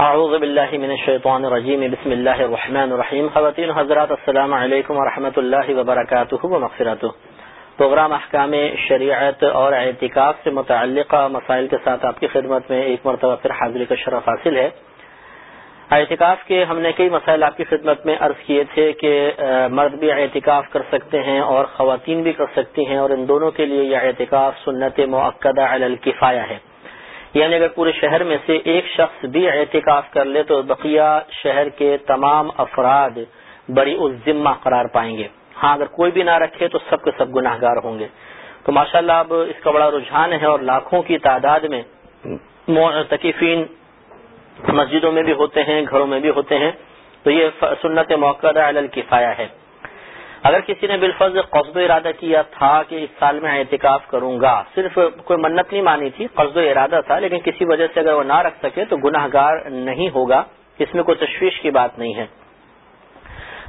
اعوذ باللہ من الشیطان الرجیم بسم اللہ الرحمن الرحیم خواتین حضرات، السلام علیکم ورحمۃ اللہ وبرکاتہ و پروگرام احکام شریعت اور اعتکاف سے متعلقہ مسائل کے ساتھ آپ کی خدمت میں ایک مرتبہ پھر حاضری کا شرف حاصل ہے. اعتکاف کے ہم نے کئی مسائل آپ کی خدمت میں عرض کیے تھے کہ مرد بھی اعتکاف کر سکتے ہیں اور خواتین بھی کر سکتی ہیں اور ان دونوں کے لیے یہ اعتکاف سنت معقدہ علی الکفایہ ہے۔ یعنی اگر پورے شہر میں سے ایک شخص بھی احتکاف کر لے تو بقیہ شہر کے تمام افراد بڑی اس ذمہ قرار پائیں گے۔ ہاں اگر کوئی بھی نہ رکھے تو سب کے سب گناہ گار ہوں گے۔ تو ماشاء اللہ اب اس کا بڑا رجحان ہے اور لاکھوں کی تعداد میں تکیفین مسجدوں میں بھی ہوتے ہیں، گھروں میں بھی ہوتے ہیں۔ تو یہ سنت موقع علی الکفایہ ہے۔ اگر کسی نے بالفظ قصد و ارادہ کیا تھا کہ اس سال میں احتکاف کروں گا، صرف کوئی منت نہیں مانی تھی، قصد و ارادہ تھا، لیکن کسی وجہ سے اگر وہ نہ رکھ سکے تو گناہ گار نہیں ہوگا، اس میں کوئی تشویش کی بات نہیں ہے۔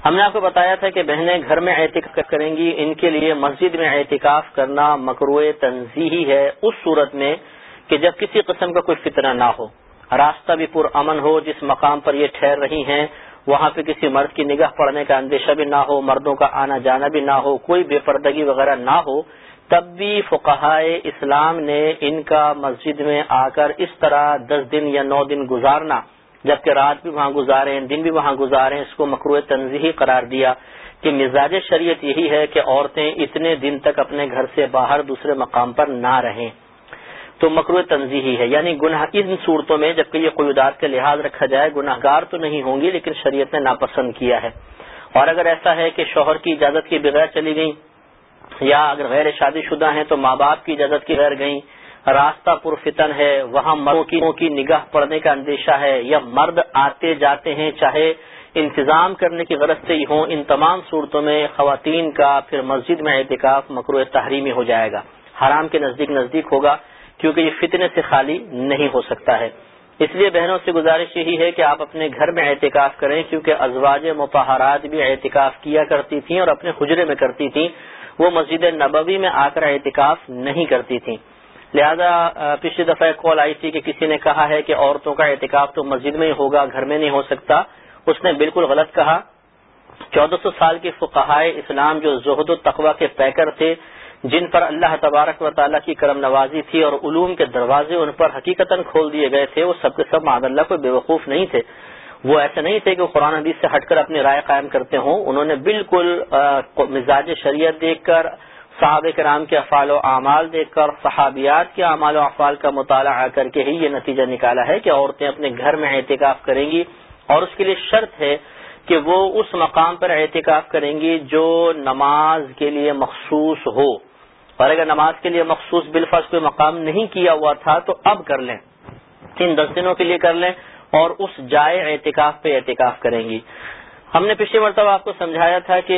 ہم نے آپ کو بتایا تھا کہ بہنیں گھر میں احتکاف کریں گی، ان کے لیے مسجد میں احتکاف کرنا مکرو تنظیحی ہے، اس صورت میں کہ جب کسی قسم کا کوئی فتنہ نہ ہو۔ راستہ بھی پر امن ہو، جس مقام پر یہ ٹھہر رہی ہیں وہاں پہ کسی مرد کی نگاہ پڑنے کا اندیشہ بھی نہ ہو، مردوں کا آنا جانا بھی نہ ہو، کوئی بے پردگی وغیرہ نہ ہو، تب بھی فقہائے اسلام نے ان کا مسجد میں آ کر اس طرح دس دن یا نو دن گزارنا، جبکہ رات بھی وہاں گزارے دن بھی وہاں گزارے اس کو مکرو تنظیحی قرار دیا کہ مزاج شریعت یہی ہے کہ عورتیں اتنے دن تک اپنے گھر سے باہر دوسرے مقام پر نہ رہیں۔ تو مکرو تنظیحی ہے یعنی گناہ ان صورتوں میں، جبکہ یہ قیودات کا لحاظ رکھا جائے گناہ گار تو نہیں ہوں گی، لیکن شریعت نے ناپسند کیا ہے۔ اور اگر ایسا ہے کہ شوہر کی اجازت کی بغیر چلی گئی یا اگر غیر شادی شدہ ہیں تو ماں باپ کی اجازت کی غیر گئیں، راستہ پرفتن ہے، وہاں مردوں کی نگاہ پڑنے کا اندیشہ ہے، یا مرد آتے جاتے ہیں، چاہے انتظام کرنے کی غرض سے ہی ہوں، ان تمام صورتوں میں خواتین کا پھر مسجد میں احتکاف مکرو تحریمی ہو جائے گا۔ حرام کے نزدیک نزدیک ہوگا۔ کیونکہ یہ فتنے سے خالی نہیں ہو سکتا ہے۔ اس لیے بہنوں سے گزارش یہی ہے کہ آپ اپنے گھر میں احتکاف کریں، کیونکہ ازواج مپاہرات بھی احتکاف کیا کرتی تھیں اور اپنے حجرے میں کرتی تھیں۔ وہ مسجد نبوی میں آ کر احتکاف نہیں کرتی تھیں۔ لہذا پچھلی دفعہ کال آئی تھی کہ کسی نے کہا ہے کہ عورتوں کا احتکاف تو مسجد میں ہی ہوگا، گھر میں نہیں ہو سکتا۔ اس نے بالکل غلط کہا۔ چودہ سو سال کے فقہائے اسلام جو زہد و تقوی کے پیکر تھے جن پر اللہ تبارک و تعالیٰ کی کرم نوازی تھی اور علوم کے دروازے ان پر حقیقت کھول دیے گئے تھے، وہ سب کے سب معد اللہ کو بے وقوف نہیں تھے۔ وہ ایسے نہیں تھے کہ قرآن حدیث سے ہٹ کر اپنی رائے قائم کرتے ہوں۔ انہوں نے بالکل مزاج شریعت دیکھ کر، صحابہ کرام کے افعال و اعمال دیکھ کر، صحابیات کے اعمال و افعال کا مطالعہ کر کے ہی یہ نتیجہ نکالا ہے کہ عورتیں اپنے گھر میں احتکاف کریں گی۔ اور اس کے لیے شرط ہے کہ وہ اس مقام پر احتکاف کریں گی جو نماز کے لیے مخصوص ہو۔ اور اگر نماز کے لیے مخصوص بالفظ کوئی مقام نہیں کیا ہوا تھا تو اب کر لیں۔ ان دس دنوں کے لیے کر لیں اور اس جائے احتکاف پہ احتکاف کریں گی۔ ہم نے پچھلے مرتبہ آپ کو سمجھایا تھا کہ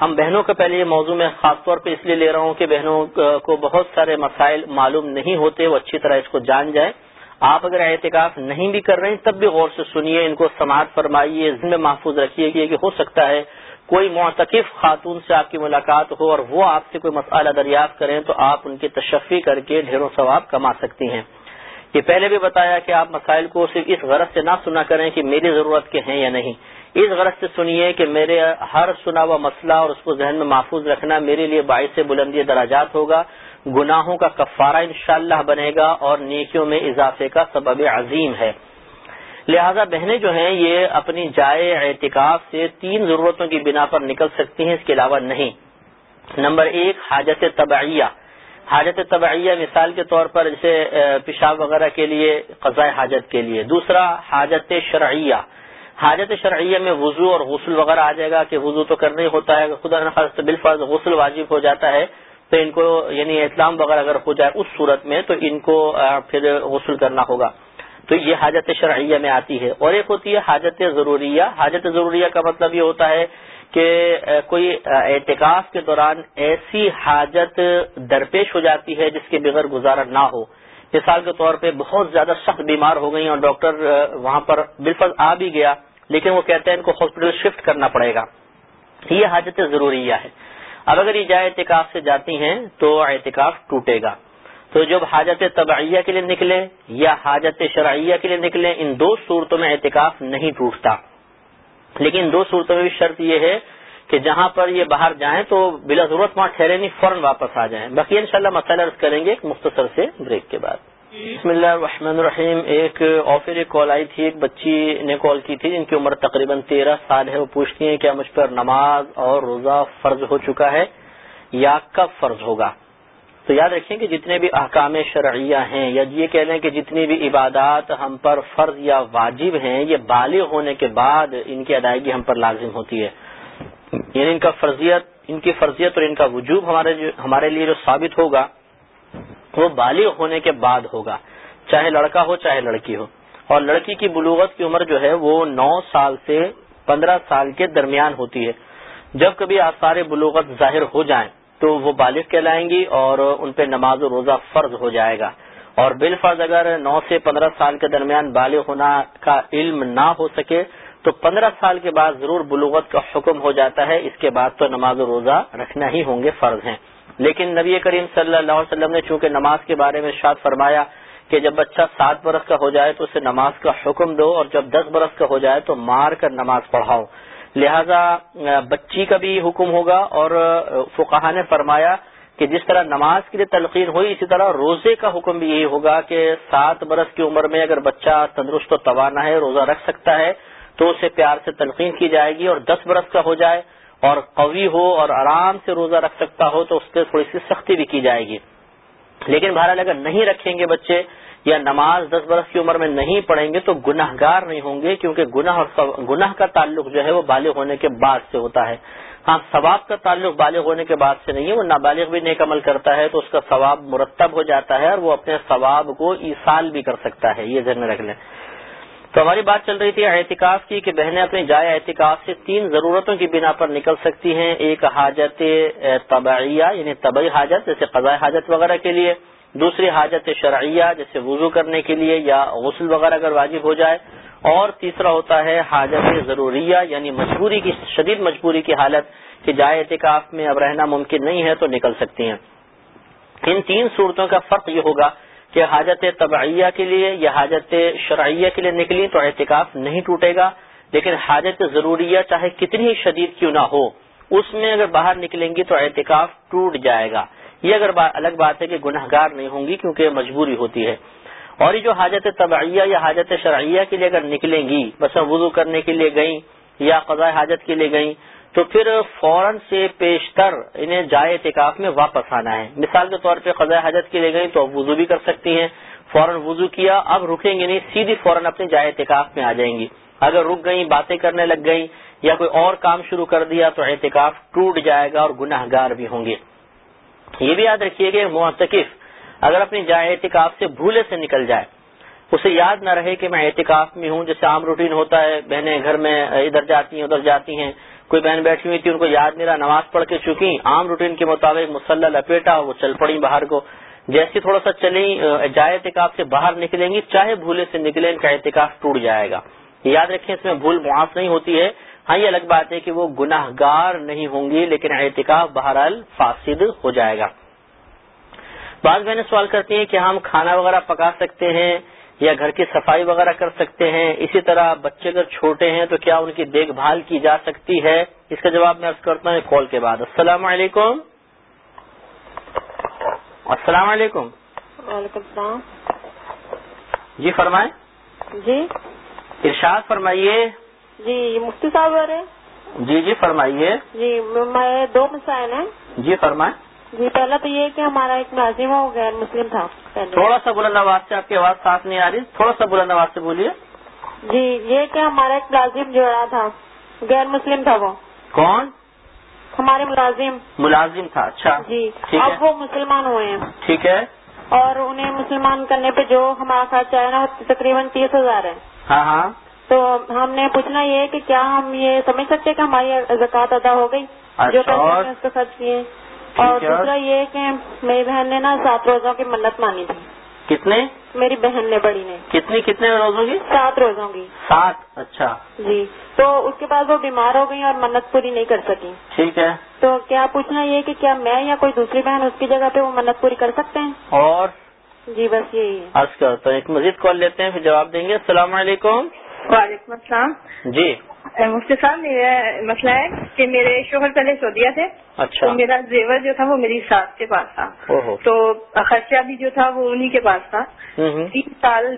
ہم بہنوں کا پہلے یہ موضوع میں خاص طور پہ اس لیے لے رہا ہوں کہ بہنوں کو بہت سارے مسائل معلوم نہیں ہوتے، وہ اچھی طرح اس کو جان جائیں۔ آپ اگر احتکاف نہیں بھی کر رہے ہیں، تب بھی غور سے سنیے، ان کو سماعت فرمائیے ذمہ محفوظ رکھیے کہ ہو سکتا ہے۔ کوئی معتکف خاتون سے آپ کی ملاقات ہو اور وہ آپ سے کوئی مسئلہ دریافت کریں تو آپ ان کی تشفی کر کے ڈھیروں ثواب کما سکتی ہیں۔ یہ پہلے بھی بتایا کہ آپ مسائل کو صرف اس غرض سے نہ سنا کریں کہ میری ضرورت کے ہیں یا نہیں۔ اس غرض سے سنیے کہ میرے ہر سنا ہوا مسئلہ اور اس کو ذہن میں محفوظ رکھنا میرے لیے باعث بلندی دراجات ہوگا۔ گناہوں کا کفارہ انشاءاللہ بنے گا اور نیکیوں میں اضافے کا سبب عظیم ہے۔ لہذا بہنیں جو ہیں یہ اپنی جائے اعتکاف سے تین ضرورتوں کی بنا پر نکل سکتی ہیں، اس کے علاوہ نہیں۔ نمبر ایک، حاجت طبعیہ۔ حاجت طبعیہ مثال کے طور پر جیسے پیشاب وغیرہ کے لیے، قضاء حاجت کے لیے۔ دوسرا، حاجت شرعیہ۔ حاجت شرعیہ میں وضو اور غسل وغیرہ آ جائے گا کہ وضو تو کرنا ہی ہوتا ہے۔ خدا نخواست بالفرض غسل واجب ہو جاتا ہے، تو ان کو یعنی اسلام وغیرہ اگر ہو جائے اس صورت میں، تو ان کو پھر غسل کرنا ہوگا۔ تو یہ حاجت شرعیہ میں آتی ہے اور ایک ہوتی ہے حاجت ضروریہ۔ حاجت ضروریہ کا مطلب یہ ہوتا ہے کہ کوئی اعتکاف کے دوران ایسی حاجت درپیش ہو جاتی ہے جس کے بغیر گزارا نہ ہو۔ مثال کے طور پہ بہت زیادہ سخت بیمار ہو گئی اور ڈاکٹر وہاں پر بالفل آ بھی گیا، لیکن وہ کہتے ہیں ان کو ہاسپٹل شفٹ کرنا پڑے گا۔ یہ حاجت ضروریہ ہے۔ اب اگر یہ جائے اعتکاف سے جاتی ہیں تو اعتکاف ٹوٹے گا۔ تو جب حاجت طبعیہ کے لیے نکلے یا حاجت شرعیہ کے لیے نکلے ان دو صورتوں میں اعتکاف نہیں ٹوٹتا۔ لیکن دو صورتوں میں بھی شرط یہ ہے کہ جہاں پر یہ باہر جائیں تو بلا ضرورت وہاں ٹھہرے نہیں، فوراً واپس آ جائیں۔ باقی انشاءاللہ شاء مسئلہ عرض کریں گے ایک مختصر سے بریک کے بعد۔ بسم اللہ الرحمن الرحیم۔ ایک آفر ایک کال آئی تھی، ایک بچی نے کال کی تھی جن کی عمر تقریباً تیرہ سال ہے۔ وہ پوچھتی ہیں کیا مجھ پر نماز اور روزہ فرض ہو چکا ہے یا کب فرض ہوگا؟ تو یاد رکھیں کہ جتنے بھی احکام شرعیہ ہیں یا یہ کہہ لیں کہ جتنی بھی عبادات ہم پر فرض یا واجب ہیں، یہ بالغ ہونے کے بعد ان کی ادائیگی ہم پر لازم ہوتی ہے۔ یعنی ان کا فرضیت، ان کی فرضیت اور ان کا وجوب ہمارے ہمارے لیے جو ثابت ہوگا، وہ بالغ ہونے کے بعد ہوگا۔ چاہے لڑکا ہو، چاہے لڑکی ہو۔ اور لڑکی کی بلوغت کی عمر جو ہے، وہ نو سال سے پندرہ سال کے درمیان ہوتی ہے۔ جب کبھی آثار بلوغت ظاہر ہو جائیں تو وہ بالغ کہلائیں گی اور ان پہ نماز و روزہ فرض ہو جائے گا۔ اور بال فرض اگر نو سے پندرہ سال کے درمیان بالغ ہونا کا علم نہ ہو سکے، تو پندرہ سال کے بعد ضرور بلوغت کا حکم ہو جاتا ہے۔ اس کے بعد تو نماز و روزہ رکھنا ہی ہوں گے، فرض ہیں۔ لیکن نبی کریم صلی اللہ علیہ وسلم نے چونکہ نماز کے بارے میں شاد فرمایا کہ جب بچہ سات برس کا ہو جائے تو اسے نماز کا حکم دو اور جب دس برس کا ہو جائے تو مار کر نماز پڑھاؤ۔ لہذا بچی کا بھی حکم ہوگا اور فقہ نے فرمایا کہ جس طرح نماز کے لیے تلقین ہوئی، اسی طرح روزے کا حکم بھی یہی ہوگا کہ سات برس کی عمر میں اگر بچہ تندرست و توانا ہے، روزہ رکھ سکتا ہے، تو اسے پیار سے تلقین کی جائے گی اور دس برس کا ہو جائے اور قوی ہو اور آرام سے روزہ رکھ سکتا ہو، تو اس پہ تھوڑی سی سختی بھی کی جائے گی۔ لیکن بہرحال اگر نہیں رکھیں گے بچے یا نماز دس برس کی عمر میں نہیں پڑھیں گے تو گناہ گار نہیں ہوں گے، کیونکہ گناہ اور گناہ کا تعلق جو ہے وہ بالغ ہونے کے بعد سے ہوتا ہے۔ ہاں ثواب کا تعلق بالغ ہونے کے بعد سے نہیں ہے، وہ نابالغ بھی نیک عمل کرتا ہے تو اس کا ثواب مرتب ہو جاتا ہے اور وہ اپنے ثواب کو ایسال بھی کر سکتا ہے، یہ ذہن میں رکھ لیں۔ تو ہماری بات چل رہی تھی احتکاف کی کہ بہنیں اپنی جائے احتکاف سے تین ضرورتوں کی بنا پر نکل سکتی ہیں۔ ایک حاجت طبعیہ یعنی طبعی حاجت، جیسے قضاء حاجت وغیرہ کے لیے۔ دوسری حاجت شرعیہ، جیسے وضو کرنے کے لیے یا غسل وغیرہ اگر واجب ہو جائے، اور تیسرا ہوتا ہے حاجت ضروریہ یعنی مجبوری کی، شدید مجبوری کی حالت کہ جائے اعتکاف میں اب رہنا ممکن نہیں ہے تو نکل سکتی ہیں۔ ان تین صورتوں کا فرق یہ ہوگا کہ حاجت طبعیہ کے لیے یا حاجت شرعیہ کے لیے نکلی تو احتکاف نہیں ٹوٹے گا، لیکن حاجت ضروریہ چاہے کتنی شدید کیوں نہ ہو، اس میں اگر باہر نکلیں گی تو احتکاف ٹوٹ جائے گا۔ یہ اگر الگ بات ہے کہ گناہ گار نہیں ہوں گی کیونکہ مجبوری ہوتی ہے۔ اور یہ جو حاجت طبعیہ یا حاجت شرعیہ کے لیے اگر نکلیں گی بس وضو کرنے کے لیے گئیں یا قضاء حاجت کے لیے گئیں، تو پھر فوراً سے پیشتر انہیں جائے اعتکاف میں واپس آنا ہے۔ مثال کے طور پہ قضاء حاجت کے لیے گئیں تو اب وضو بھی کر سکتی ہیں۔ فوراً وضو کیا، اب رکیں گے نہیں، سیدھی فوراً اپنے جائے اعتکاف میں آ جائیں گی۔ اگر رک گئیں، باتیں کرنے لگ گئیں یا کوئی اور کام شروع کر دیا تو اعتکاف ٹوٹ جائے گا اور گناہ گار بھی ہوں گے۔ یہ بھی یاد رکھیے کہ محتکف اگر اپنی جائے احتکاف سے بھولے سے نکل جائے، اسے یاد نہ رہے کہ میں احتکاف میں ہوں، جیسے عام روٹین ہوتا ہے، بہنیں گھر میں ادھر جاتی ہیں، ادھر جاتی ہیں، کوئی بہن بیٹھی ہوئی تھی، ان کو یاد نہیں رہا نماز پڑھ کے چکی عام روٹین کے مطابق مسلح لپیٹا، وہ چل پڑی باہر کو جیسی تھوڑا سا چلیں، جائے احتکاف سے باہر نکلیں گی، چاہے بھولے سے نکلیں ان کا احتکاف ٹوٹ جائے گا۔ یاد رکھیں اس میں بھول معاف نہیں ہوتی ہے ہاں یہ الگ بات ہے کہ وہ گناہ گار نہیں ہوں گی لیکن احتکاف بہرحال فاسد ہو جائے گا۔ بعض بہنیں سوال کرتی ہیں کہ ہم کھانا وغیرہ پکا سکتے ہیں یا گھر کی صفائی وغیرہ کر سکتے ہیں اسی طرح بچے اگر چھوٹے ہیں تو کیا ان کی دیکھ بھال کی جا سکتی ہے؟ اس کا جواب میں کرتا ہوں کال کے بعد۔ السلام علیکم۔ السلام علیکم۔ وعلیکم السلام۔ جی فرمائیں۔ جی۔ ارشاد فرمائیے۔ جی مفتی صاحب بول رہے جی جی فرمائیے۔ جی میں دو مسائل ہیں۔ جی فرمائیں۔ جی پہلا تو یہ کہ ہمارا ایک ناظم ہو غیر مسلم تھا۔ تھوڑا سا بلند آواز سے آپ کی آواز صاف نہیں آ رہی۔ تھوڑا سا بلند آواز سے بولیے۔ جی یہ کہ ہمارا ایک ملازم جوڑا تھا غیر مسلم تھا وہ۔ کون؟ ہمارے ملازم۔ ملازم تھا اچھا۔ جی اب وہ مسلمان ہوئے ہیں۔ ٹھیک ہے۔ اور انہیں مسلمان کرنے پہ جو ہمارا خرچہ ہے نا تقریباً تیس ہزار ہے۔ ہاں ہاں۔ تو ہم نے پوچھنا یہ کہ کیا ہم یہ سمجھ سکتے کہ ہماری زکوٰۃ ادا ہو گئی جو اچھا، پیسے اس کو خرچ کیے اور دوسرا یہ کہ میری بہن نے نا سات روزوں کی منت مانی تھی۔ کتنے؟ میری بہن نے بڑی نے۔ کتنی کتنے روزوں کی؟ سات روزوں کی۔ سات اچھا۔ جی تو اس کے بعد وہ بیمار ہو گئی اور منت پوری نہیں کر سکی ٹھیک ہے۔ تو کیا پوچھنا یہ کہ کیا میں یا کوئی دوسری بہن اس کی جگہ پہ وہ منت پوری کر سکتے ہیں؟ اور؟ جی بس یہی ہے۔ عرض کرتا ہوں ایک مزید کال لیتے ہیں پھر جواب دیں گے۔ السلام علیکم۔ وعلیکم السلام۔ جی۔ مفتی صاحب میرا مسئلہ ہے کہ میرے شوہر پہلے سعودیہ تھے۔ اچھا۔ تو میرا زیور جو تھا وہ میری ساس کے پاس تھا۔ تو خرچہ بھی جو تھا وہ انہی کے پاس تھا۔ تین سال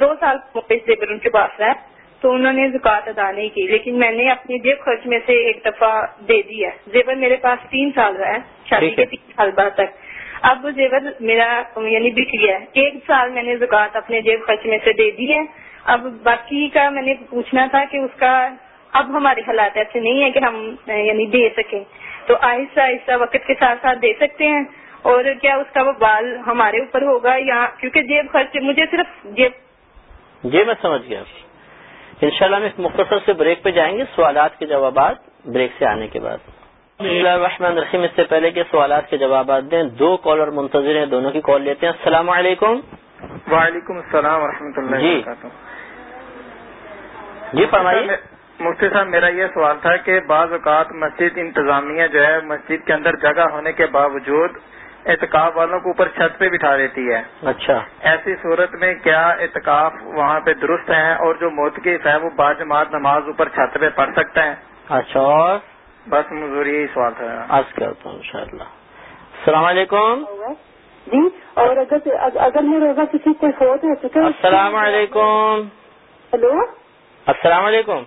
دو سال زیور ان کے پاس رہا تو انہوں نے زکوٰۃ ادا نہیں کی لیکن میں نے اپنی جیب خرچ میں سے ایک دفعہ دے دی ہے۔ زیور میرے پاس تین سال رہا ہے شادی۔ کے تین سال بعد تک۔ اب وہ زیور میرا یعنی بک گیا ہے۔ ایک سال میں نے زکوٰۃ اپنے جیب خرچ میں سے دے دی ہے۔ اب باقی کا میں نے پوچھنا تھا کہ اس کا اب ہمارے حالات ایسے نہیں ہے کہ ہم یعنی دے سکیں۔ تو آہستہ آہستہ وقت کے ساتھ ساتھ دے سکتے ہیں۔ اور کیا اس کا وہ بال ہمارے اوپر ہوگا یا کیونکہ جیب خرچ مجھے صرف جیب جی میں سمجھ گیا۔ انشاءاللہ ہم ایک مختصر سے بریک پہ جائیں گے، سوالات کے جوابات بریک سے آنے کے بعد۔ اللہ الرحمن الرحیم، اس سے پہلے کہ سوالات کے جوابات دیں۔ دو کالر منتظر ہیں، دونوں کی کال لیتے ہیں۔ السلام علیکم۔ وعلیکم السلام ورحمۃ اللہ جی۔ وبرکاتہ۔ جی فرمائیے۔ مفتی صاحب میرا یہ سوال تھا کہ بعض اوقات مسجد انتظامیہ جو ہے مسجد کے اندر جگہ ہونے کے باوجود اعتکاف والوں کو اوپر چھت پہ بٹھا دیتی ہے۔ اچھا۔ ایسی صورت میں کیا اعتکاف وہاں پہ درست ہیں اور جو موتقف ہے وہ باجماعت نماز اوپر چھت پہ پڑھ سکتے ہیں؟ اچھا اور؟ بس مزور یہی سوال تھا۔ عرض کرتا ہوں انشاءاللہ۔ السلام علیکم۔ جی اور اگر اگر میں روزہ کسی کو فوت ہو چکا السلام علیکم۔ ہلو؟ السلام علیکم۔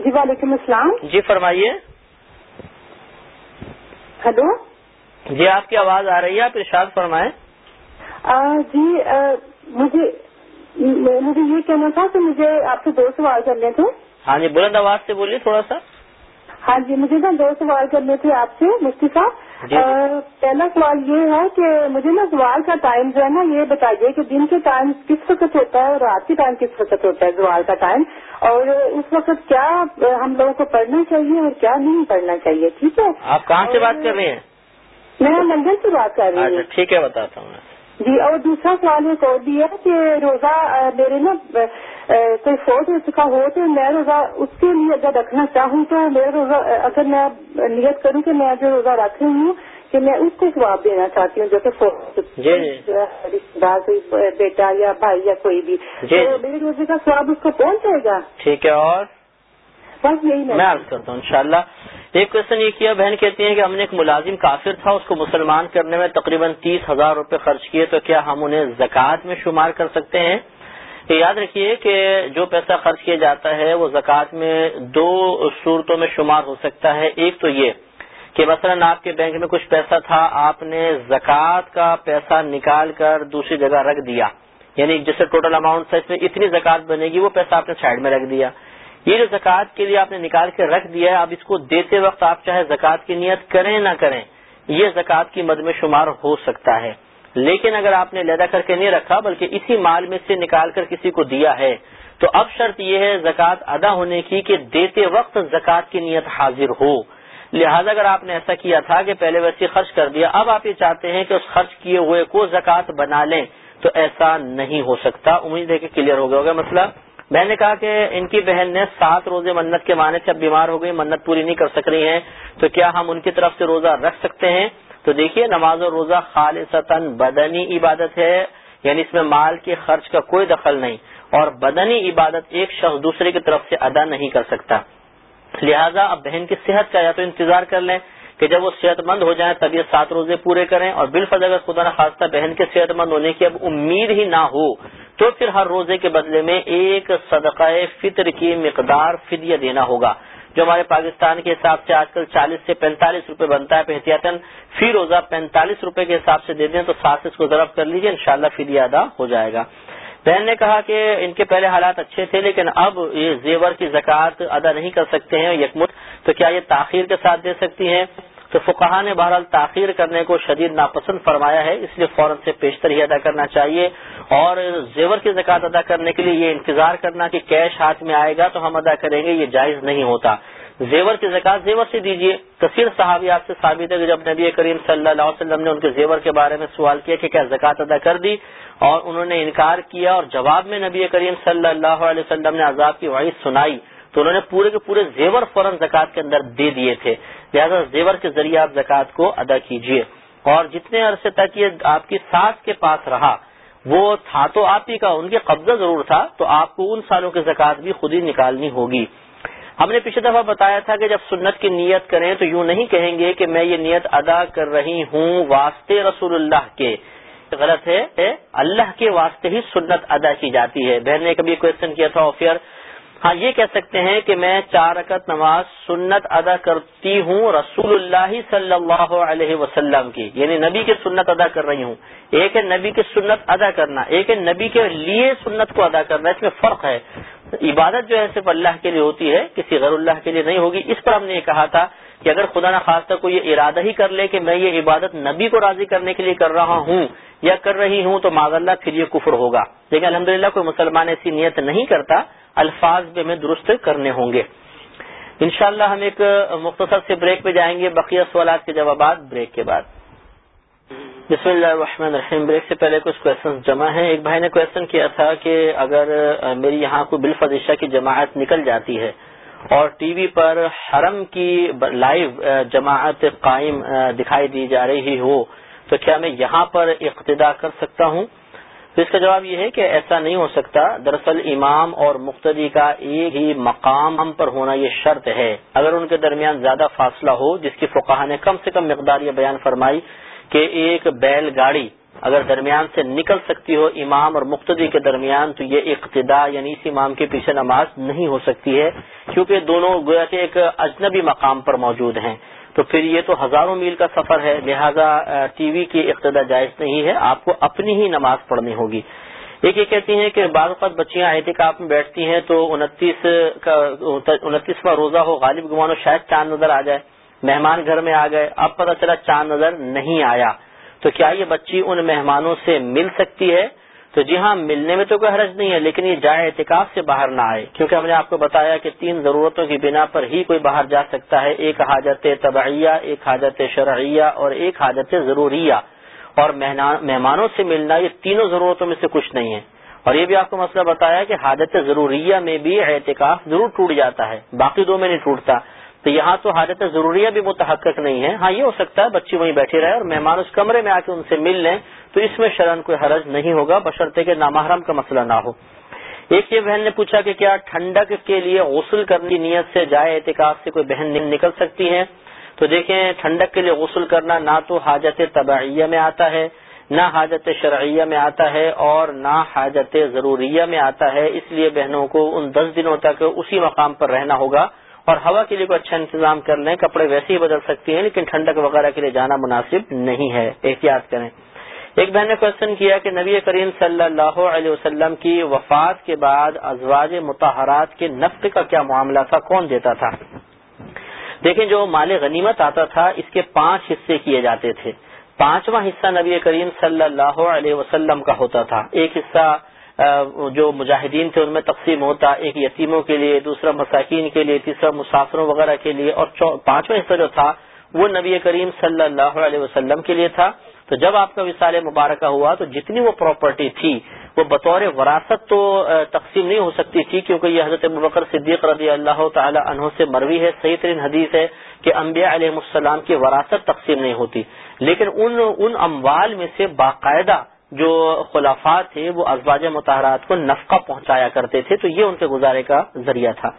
جی وعلیکم السلام۔ جی فرمائیے۔ ہلو؟ جی آپ کی آواز آ رہی ہے آپ ارشاد فرمائیں۔ جی مجھے مجھے یہ کہنا تھا کہ مجھے آپ سے دو سوال کرنے تھے۔ ہاں جی بلند آواز سے بولیے تھوڑا سا۔ ہاں جی مجھے نا دو سوال کرنے تھے آپ سے مفتی صاحب۔ پہلا سوال یہ ہے کہ مجھے نا زوال کا ٹائم جو ہے نا یہ بتائیے کہ دن کے ٹائم کس وقت ہوتا ہے اور رات کے ٹائم کس وقت ہوتا ہے زوال کا ٹائم اور اس وقت کیا ہم لوگوں کو پڑھنا چاہیے اور کیا نہیں پڑھنا چاہیے؟ ٹھیک ہے؟ آپ کہاں سے بات کر رہی ہیں؟ میں لندن سے بات کر رہی اچھا ہوں ٹھیک ہے بتاتا ہوں جی اور دوسرا سوال ایک اور بھی ہے کہ روزہ میرے نا کوئی فوٹ ہو چکا ہو تو میں روزہ اس کے لیے اگر رکھنا چاہوں تو میرا روزہ اگر میں نیت کروں کہ میں جو روزہ رکھ رہی ہوں کہ میں اس کو جواب دینا چاہتی ہوں جیسے فوٹ جی، جی۔ رشتے دار کوئی بیٹا یا بھائی یا کوئی بھی جی۔ تو میرے روزے کا سواب اس کو پہنچ جائے گا ٹھیک ہے اور بس یہی میں عرض کرتا ہوں انشاءاللہ ایک کوشچن یہ کیا بہن کہتی ہیں کہ ہم نے ایک ملازم کافر تھا اس کو مسلمان کرنے میں تقریباً تیس ہزار روپے خرچ کیے تو کیا ہم انہیں زکوٰۃ میں شمار کر سکتے ہیں؟ یہ یاد رکھیے کہ جو پیسہ خرچ کیا جاتا ہے وہ زکوٰۃ میں دو صورتوں میں شمار ہو سکتا ہے۔ ایک تو یہ کہ مثلا آپ کے بینک میں کچھ پیسہ تھا آپ نے زکوٰۃ کا پیسہ نکال کر دوسری جگہ رکھ دیا یعنی جیسے ٹوٹل اماؤنٹ تھا اس میں اتنی زکوٰۃ بنے گی وہ پیسہ آپ نے سائڈ میں رکھ دیا۔ یہ جو زکوٰۃ کے لیے آپ نے نکال کے رکھ دیا ہے اب اس کو دیتے وقت آپ چاہے زکوٰۃ کی نیت کریں نہ کریں، یہ زکوٰۃ کی مد میں شمار ہو سکتا ہے۔ لیکن اگر آپ نے لیدا کر کے نہیں رکھا، بلکہ اسی مال میں سے نکال کر کسی کو دیا ہے، تو اب شرط یہ ہے زکوٰۃ ادا ہونے کی کہ دیتے وقت زکوٰۃ کی نیت حاضر ہو۔ لہذا اگر آپ نے ایسا کیا تھا کہ پہلے ویسے خرچ کر دیا، اب آپ یہ چاہتے ہیں کہ اس خرچ کیے ہوئے کو زکوٰۃ بنا لیں، تو ایسا نہیں ہو سکتا۔ امید ہے کہ کلیئر ہو گیا ہوگا مسئلہ۔ میں نے کہا کہ ان کی بہن نے سات روزے منت کے معنی سے اب بیمار ہو گئی، منت پوری نہیں کر سک رہی ہیں۔ تو کیا ہم ان کی طرف سے روزہ رکھ سکتے ہیں؟ تو دیکھیے، نماز اور روزہ خالصتاً بدنی عبادت ہے یعنی اس میں مال کے خرچ کا کوئی دخل نہیں۔ اور بدنی عبادت ایک شخص دوسرے کی طرف سے ادا نہیں کر سکتا۔ لہذا اب بہن کی صحت کا یا تو انتظار کر لیں کہ جب وہ صحت مند ہو جائیں تب یہ سات روزے پورے کریں۔ اور بالفض اگر خدا نخواستہ بہن کے صحت مند ہونے کی اب امید ہی نہ ہو تو پھر ہر روزے کے بدلے میں ایک صدقہ فطر کی مقدار فدیہ دینا ہوگا۔ جو ہمارے پاکستان کے حساب سے آج کل چالیس سے پینتالیس روپے بنتا ہے، احتیاطاً فی روزہ پینتالیس روپے کے حساب سے دے دیں تو سات اس کو ضرب کر لیجیے انشاءاللہ فدیہ ادا ہو جائے گا۔ بہن نے کہا کہ ان کے پہلے حالات اچھے تھے، لیکن اب یہ زیور کی زکوٰۃ ادا نہیں کر سکتے ہیں یکمت تو کیا یہ تاخیر کے ساتھ دے سکتی ہیں؟ تو فقہ نے بہرحال تاخیر کرنے کو شدید ناپسند فرمایا ہے، اس لیے فوراً سے پیشتر ہی ادا کرنا چاہیے اور زیور کی زکوٰۃ ادا کرنے کے لیے یہ انتظار کرنا کہ کیش ہاتھ میں آئے گا تو ہم ادا کریں گے، یہ جائز نہیں ہوتا۔ زیور کی زکوٰۃ زیور سے دیجیے کثیر صحابی آپ سے ثابت ہے کہ جب نبی کریم صلی اللہ علیہ وسلم نے ان کے زیور کے بارے میں سوال کیا کہ کیا زکوٰۃ ادا کر دی؟ اور انہوں نے انکار کیا اور جواب میں نبی کریم صلی اللہ علیہ وسلم نے عذاب کی وعید سنائی۔ تو انہوں نے پورے کے پورے زیور فوراً زکوٰۃ کے اندر دے دیے تھے۔ لہٰذا زیور کے ذریعے آپ زکوٰۃ کو ادا کیجیے اور جتنے عرصے تک یہ آپ کی ساس کے پاس رہا، وہ تھا تو آپ ہی کا، ان کے قبضہ ضرور تھا، تو آپ کو ان سالوں کی زکوٰۃ بھی خود ہی نکالنی ہوگی۔ ہم نے پچھلے دفعہ بتایا تھا کہ جب سنت کی نیت کریں تو یوں نہیں کہیں گے کہ میں یہ نیت ادا کر رہی ہوں واسطے رسول اللہ کے۔ غلط ہے، اللہ کے واسطے ہی سنت ادا کی جاتی ہے۔ بہن نے کبھی کوشچن کیا تھا آفیئر ہاں یہ کہہ سکتے ہیں کہ میں چار رکعت نماز سنت ادا کرتی ہوں رسول اللہ صلی اللہ علیہ وسلم کی یعنی نبی کی سنت ادا کر رہی ہوں۔ ایک ہے نبی کی سنت ادا کرنا، ایک ہے نبی کے لیے سنت کو ادا کرنا، اس میں فرق ہے۔ عبادت جو ہے صرف اللہ کے لیے ہوتی ہے، کسی غیر اللہ کے لیے نہیں ہوگی۔ اس پر ہم نے یہ کہا تھا کہ اگر خدا نخواستہ کو یہ ارادہ ہی کر لے کہ میں یہ عبادت نبی کو راضی کرنے کے لیے کر رہا ہوں یا کر رہی ہوں تو معذ اللہ پھر یہ کفر ہوگا۔ لیکن الحمدللہ، کوئی مسلمان ایسی نیت نہیں کرتا الفاظ بھی ہمیں درست کرنے ہوں گے۔ انشاءاللہ ہم ایک مختصر سے بریک پہ جائیں گے بقیہ سوالات کے جوابات بریک کے بعد۔ بسم اللہ الرحمن الرحیم۔ بریک سے پہلے کچھ کوشچن جمع ہیں۔ ایک بھائی نے کوشچن کیا تھا کہ اگر میری یہاں کوئی بالفضشہ کی جماعت نکل جاتی ہے اور ٹی وی پر حرم کی لائیو جماعت قائم دکھائی دی جا رہی ہو، تو کیا میں یہاں پر اقتدا کر سکتا ہوں؟ تو اس کا جواب یہ ہے کہ ایسا نہیں ہو سکتا، دراصل امام اور مقتدی کا ایک ہی مقام پر ہونا یہ شرط ہے۔ اگر ان کے درمیان زیادہ فاصلہ ہو، جس کی فقہ نے کم سے کم مقدار یہ بیان فرمائی کہ ایک بیل گاڑی اگر درمیان سے نکل سکتی ہو امام اور مقتدی کے درمیان، تو یہ اقتدا یعنی اس امام کے پیچھے نماز نہیں ہو سکتی ہے، کیونکہ دونوں گویا کہ ایک اجنبی مقام پر موجود ہیں۔ تو پھر یہ تو ہزاروں میل کا سفر ہے، لہذا ٹی وی کی اقتدا جائز نہیں ہے، آپ کو اپنی ہی نماز پڑھنی ہوگی۔ ایک یہ کہتی ہیں کہ بعض اوقات بچیاں احتکاب میں بیٹھتی ہیں تو انتیس کا، انتیسواں روزہ ہو، غالب گمانو شاید چاند نظر آ جائے، مہمان گھر میں آ گئے، اب پتہ چلا چاند نظر نہیں آیا۔ تو کیا یہ بچی ان مہمانوں سے مل سکتی ہے؟ تو جی ہاں ملنے میں تو کوئی حرج نہیں ہے، لیکن یہ جائے اعتکاف سے باہر نہ آئے۔ کیونکہ ہم نے آپ کو بتایا کہ تین ضرورتوں کی بنا پر ہی کوئی باہر جا سکتا ہے۔ ایک حاجت طبعیہ، ایک حاجت شرعیہ اور ایک حاجت ضروریہ۔ اور مہمانوں سے ملنا، یہ تینوں ضرورتوں میں سے کچھ نہیں ہے۔ اور یہ بھی آپ کو مسئلہ بتایا کہ حاجت ضروریہ میں بھی اعتکاف ضرور ٹوٹ جاتا ہے۔ باقی دو میں نہیں ٹوٹتا۔ تو یہاں تو حاجت ضروریہ بھی متحقق نہیں ہے ہاں یہ ہو سکتا ہے، بچی وہیں بیٹھی رہے اور مہمان اس کمرے میں آ کے ان سے مل لیں، تو اس میں شرن کوئی حرج نہیں ہوگا، بشرطے کے نامحرم کا مسئلہ نہ ہو۔ ایک یہ بہن نے پوچھا کہ کیا ٹھنڈک کے لیے غسل کرنے کی نیت سے جائے احتکاب سے کوئی بہن نکل سکتی ہے تو دیکھیں، ٹھنڈک کے لیے غسل کرنا نہ تو حاجت طبعیہ میں آتا ہے، نہ حاجت شرعیہ میں آتا ہے اور نہ حاجت ضروریہ میں آتا ہے۔ اس لیے بہنوں کو ان دس دنوں تک اسی مقام پر رہنا ہوگا۔ اور ہوا کے لیے کوئی اچھا انتظام کر لیں، کپڑے ویسے ہی بدل سکتی ہیں، لیکن ٹھنڈک وغیرہ کے لیے جانا مناسب نہیں ہے۔ احتیاط کریں۔ ایک بہن نے کوشچن کیا کہ نبی کریم صلی اللہ علیہ وسلم کی وفات کے بعد ازواج متحرات کے نفق کا کیا معاملہ تھا؟ کون دیتا تھا؟ دیکھیں، جو مال غنیمت آتا تھا، اس کے پانچ حصے کیے جاتے تھے۔ پانچواں حصہ نبی کریم صلی اللہ علیہ وسلم کا ہوتا تھا۔ ایک حصہ جو مجاہدین تھے ان میں تقسیم ہوتا، ایک یتیموں کے لیے، دوسرا مساکین کے لیے، تیسرا مسافروں وغیرہ کے لیے، اور پانچواں حصہ جو تھا، وہ نبی کریم صلی اللہ علیہ وسلم کے لیے تھا۔ تو جب آپ کا وصال مبارکہ ہوا، تو جتنی وہ پراپرٹی تھی، وہ بطور وراثت تو تقسیم نہیں ہو سکتی تھی، کیونکہ یہ حضرت مبکر صدیق رضی اللہ تعالی عنہ سے مروی ہے۔ صحیح ترین حدیث ہے کہ انبیاء علیہ السلام کی وراثت تقسیم نہیں ہوتی۔ لیکن ان ان اموال میں سے باقاعدہ جو خلافات تھے، وہ ازواج متحرات کو نفقہ پہنچایا کرتے تھے، تو یہ ان کے گزارے کا ذریعہ تھا۔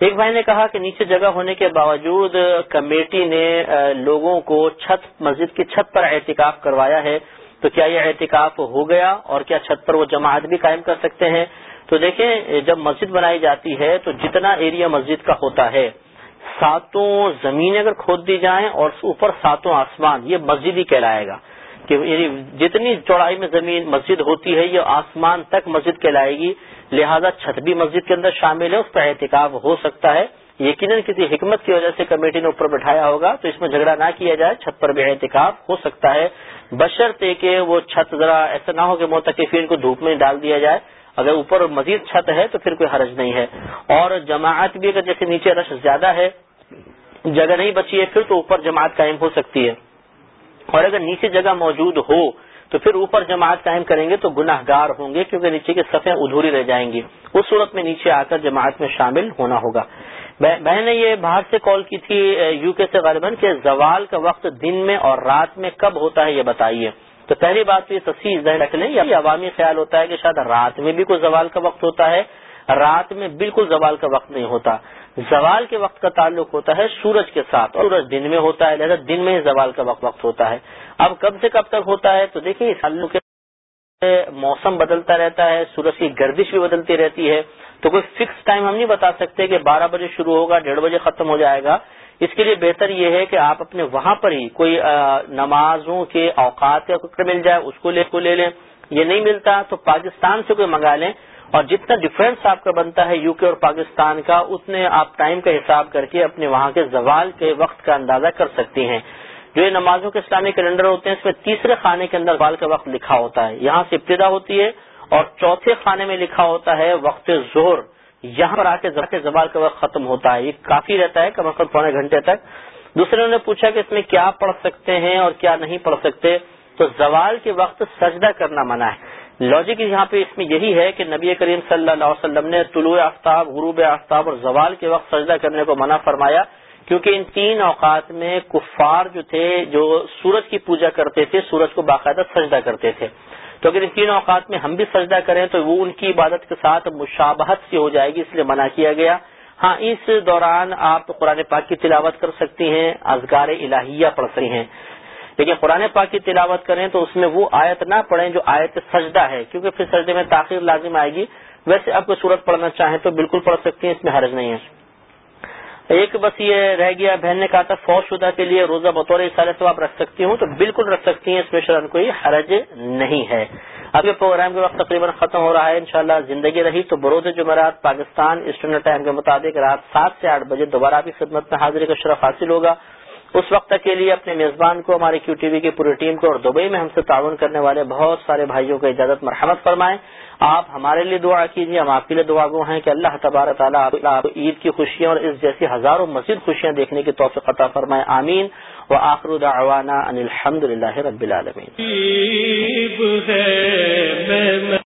ایک بھائی نے کہا کہ نیچے جگہ ہونے کے باوجود کمیٹی نے لوگوں کو چھت، مسجد کی چھت پر احتکاف کروایا ہے، تو کیا یہ احتکاف ہو گیا؟ اور کیا چھت پر وہ جماعت بھی قائم کر سکتے ہیں؟ تو دیکھیں، جب مسجد بنائی جاتی ہے تو جتنا ایریا مسجد کا ہوتا ہے، ساتوں زمینیں اگر کھود دی جائیں اور اوپر ساتوں آسمان، یہ مسجد ہی کہلائے گا۔ کہ یعنی جتنی چوڑائی میں زمین مسجد ہوتی ہے، یہ آسمان تک مسجد کہلائے گی، لہذا چھت بھی مسجد کے اندر شامل ہے، اس پر احتکاب ہو سکتا ہے۔ یقیناً کسی حکمت کی وجہ سے کمیٹی نے اوپر بٹھایا ہوگا، تو اس میں جھگڑا نہ کیا جائے، چھت پر بھی احتکاب ہو سکتا ہے۔ بشرط کہ وہ چھت ذرا ایسا نہ ہو کہ موتقفین کو دھوپ میں ڈال دیا جائے۔ اگر اوپر مزید چھت ہے تو پھر کوئی حرج نہیں ہے۔ اور جماعت بھی اگر جیسے نیچے رش زیادہ ہے، جگہ نہیں بچی ہے، پھر تو اوپر جماعت قائم ہو سکتی ہے۔ اور اگر نیچے جگہ موجود ہو تو پھر اوپر جماعت قائم کریں گے تو گناہ گار ہوں گے کیونکہ نیچے کی صفیں ادھوری رہ جائیں گی اس صورت میں نیچے آ کر جماعت میں شامل ہونا ہوگا۔ بہن نے یہ باہر سے کال کی تھی یو کے سے غالباً کہ زوال کا وقت دن میں اور رات میں کب ہوتا ہے یہ بتائیے۔ تو پہلی بات تو یہ تصویر ذہن رکھ لیں، یہ عوامی خیال ہوتا ہے کہ شاید رات میں بھی کوئی زوال کا وقت ہوتا ہے، رات میں بالکل زوال کا وقت نہیں ہوتا۔ زوال کے وقت کا تعلق ہوتا ہے سورج کے ساتھ۔ اور سورج دن میں ہوتا ہے، لہٰذا دن میں ہی زوال کا وقت وقت ہوتا ہے۔ اب کب سے کب تک ہوتا ہے؟ تو دیکھیں، اس تعلق موسم بدلتا رہتا ہے، سورج کی گردش بھی بدلتی رہتی ہے۔ تو کوئی فکس ٹائم ہم نہیں بتا سکتے کہ بارہ بجے شروع ہوگا، ڈیڑھ بجے ختم ہو جائے گا۔ اس کے لیے بہتر یہ ہے کہ آپ اپنے وہاں پر ہی کوئی نمازوں کے اوقات کا مل جائے، اس کو لے کو لے لیں۔ یہ نہیں ملتا تو پاکستان سے کوئی منگا لیں۔ اور جتنا ڈفرینس آپ کا بنتا ہے یو کے اور پاکستان کا، اتنے آپ ٹائم کا حساب کر کے اپنے وہاں کے زوال کے وقت کا اندازہ کر سکتی ہیں۔ جو یہ نمازوں کے اسلامی کیلنڈر ہوتے ہیں، اس میں تیسرے خانے کے اندر زوال کا وقت لکھا ہوتا ہے۔ یہاں سے ابتدا ہوتی ہے اور چوتھے خانے میں لکھا ہوتا ہے وقت زہر یہاں پر آ کے زوال کا وقت ختم ہوتا ہے۔ یہ کافی رہتا ہے، کم از کم پونے گھنٹے تک۔ دوسرے نے پوچھا کہ اس میں کیا پڑھ سکتے ہیں اور کیا نہیں پڑھ سکتے، تو زوال کے وقت سجدہ کرنا منع ہے۔ لاجک یہاں پہ اس میں یہی ہے کہ نبی کریم صلی اللہ علیہ وسلم نے طلوع آفتاب، غروب آفتاب اور زوال کے وقت سجدہ کرنے کو منع فرمایا، کیونکہ ان تین اوقات میں کفار جو تھے، جو سورج کی پوجا کرتے تھے، سورج کو باقاعدہ سجدہ کرتے تھے۔ تو اگر ان تین اوقات میں ہم بھی سجدہ کریں تو وہ ان کی عبادت کے ساتھ مشابہت سی ہو جائے گی، اس لیے منع کیا گیا۔ ہاں اس دوران آپ قرآن پاک کی تلاوت کر سکتی ہیں ازگار الہیہ پڑھ سکتی ہیں۔ لیکن قرآن پاک کی تلاوت کریں تو اس میں وہ آیت نہ پڑھیں جو آیت سجدہ ہے، کیونکہ پھر سجدے میں تاخیر لازم آئے گی۔ ویسے آپ کو صورت پڑھنا چاہیں تو بالکل پڑھ سکتی ہیں، اس میں حرج نہیں ہے۔ ایک بس یہ رہ گیا، بہن نے کہا تھا، فوج شدہ کے لیے روزہ بطور سارے سے آپ رکھ سکتی ہوں، تو بالکل رکھ سکتی ہیں اس میں شرن کوئی حرج نہیں ہے۔ اب یہ پروگرام کے وقت تقریباً ختم ہو رہا ہے، انشاءاللہ زندگی رہی۔ تو بروز جمعرات پاکستان اسٹرن ٹائم کے مطابق رات سات سے آٹھ بجے دوبارہ بھی خدمت میں حاضری کا شرف حاصل ہوگا۔ اس وقت کے لیے اپنے میزبان کو، ہماری کیو ٹی وی کی پوری ٹیم کو اور دبئی میں ہم سے تعاون کرنے والے بہت سارے بھائیوں کو اجازت مرحمت فرمائیں۔ آپ ہمارے لیے دعا کیجیے ہم آپ کے لیے دعا گو ہیں کہ اللہ تبار تعالیٰ آپ عید کی خوشیاں اور اس جیسی ہزاروں مزید خوشیاں دیکھنے کی توفیق عطا فرمائے۔ آمین۔ و آخر دعوانا ان الحمد للہ رب العالمین۔